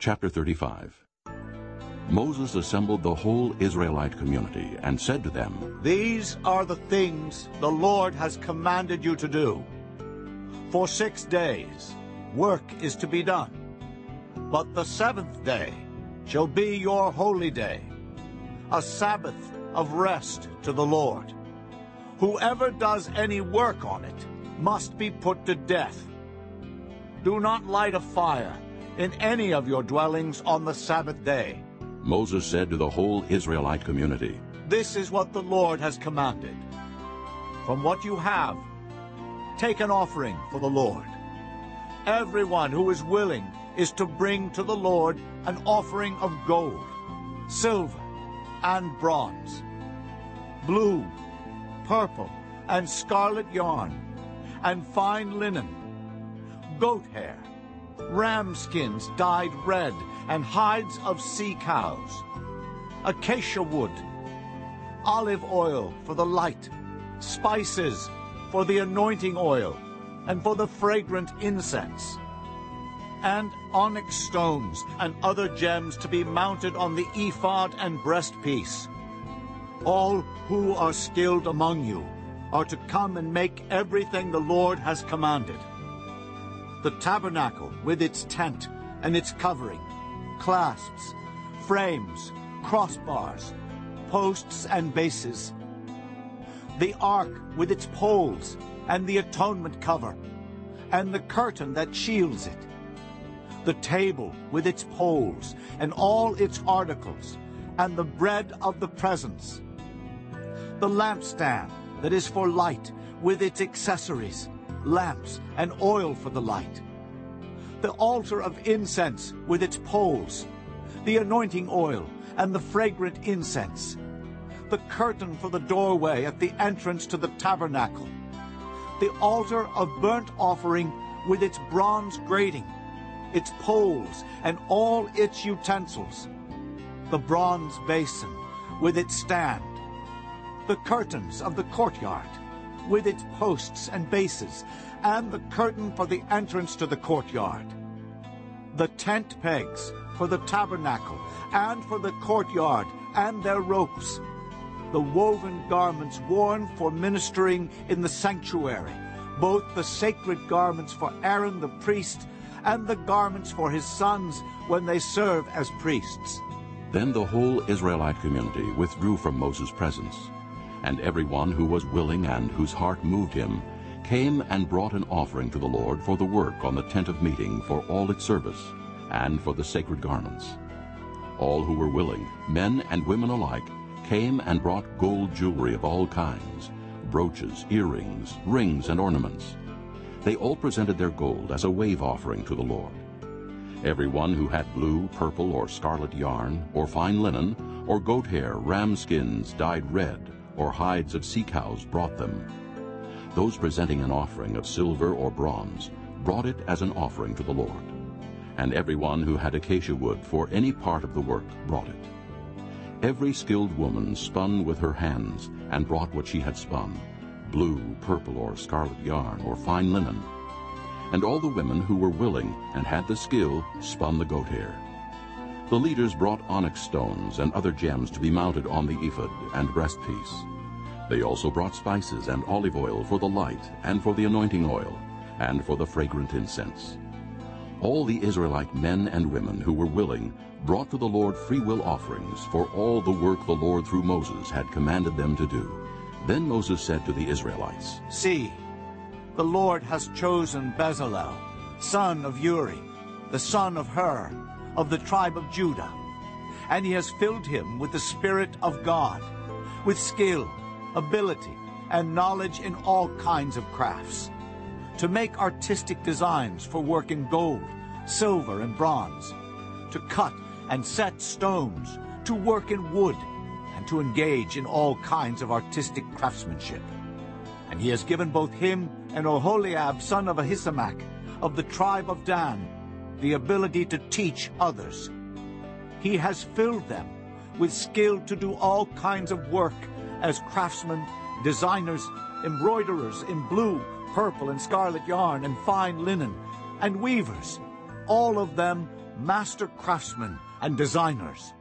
Chapter 35 Moses assembled the whole Israelite community and said to them, These are the things the Lord has commanded you to do. For six days work is to be done, but the seventh day shall be your holy day, a Sabbath of rest to the Lord. Whoever does any work on it must be put to death. Do not light a fire in any of your dwellings on the Sabbath day. Moses said to the whole Israelite community, This is what the Lord has commanded. From what you have, take an offering for the Lord. Everyone who is willing is to bring to the Lord an offering of gold, silver, and bronze, blue, purple, and scarlet yarn, and fine linen, goat hair, ram skins dyed red, and hides of sea cows, acacia wood, olive oil for the light, spices for the anointing oil, and for the fragrant incense, and onyx stones and other gems to be mounted on the ephod and breastpiece. All who are skilled among you are to come and make everything the Lord has commanded. The tabernacle with its tent and its covering, clasps, frames, crossbars, posts and bases, the ark with its poles and the atonement cover, and the curtain that shields it, the table with its poles and all its articles, and the bread of the presence, the lampstand that is for light with its accessories, lamps and oil for the light, the altar of incense with its poles, the anointing oil and the fragrant incense, the curtain for the doorway at the entrance to the tabernacle, the altar of burnt offering with its bronze grating, its poles and all its utensils, the bronze basin with its stand, the curtains of the courtyard with its posts and bases, and the curtain for the entrance to the courtyard, the tent pegs for the tabernacle and for the courtyard and their ropes, the woven garments worn for ministering in the sanctuary, both the sacred garments for Aaron the priest and the garments for his sons when they serve as priests. Then the whole Israelite community withdrew from Moses' presence, and everyone who was willing and whose heart moved him came and brought an offering to the Lord for the work on the tent of meeting for all its service, and for the sacred garments. All who were willing, men and women alike, came and brought gold jewelry of all kinds, brooches, earrings, rings, and ornaments. They all presented their gold as a wave offering to the Lord. Everyone who had blue, purple, or scarlet yarn, or fine linen, or goat hair, ram skins dyed red, or hides of sea cows brought them. Those presenting an offering of silver or bronze brought it as an offering to the Lord. And everyone who had acacia wood for any part of the work brought it. Every skilled woman spun with her hands and brought what she had spun, blue, purple, or scarlet yarn, or fine linen. And all the women who were willing and had the skill spun the goat hair. The leaders brought onyx stones and other gems to be mounted on the ephod and breastpiece. They also brought spices and olive oil for the light, and for the anointing oil, and for the fragrant incense. All the Israelite men and women who were willing brought to the Lord freewill offerings for all the work the Lord through Moses had commanded them to do. Then Moses said to the Israelites, See, the Lord has chosen Bezalel, son of Uri, the son of Hur, of the tribe of Judah, and he has filled him with the Spirit of God, with skill, ability, and knowledge in all kinds of crafts, to make artistic designs for work in gold, silver, and bronze, to cut and set stones, to work in wood, and to engage in all kinds of artistic craftsmanship. And he has given both him and Oholiab, son of Ahisamach, of the tribe of Dan, the ability to teach others. He has filled them with skill to do all kinds of work as craftsmen, designers, embroiderers in blue, purple, and scarlet yarn and fine linen, and weavers, all of them master craftsmen and designers.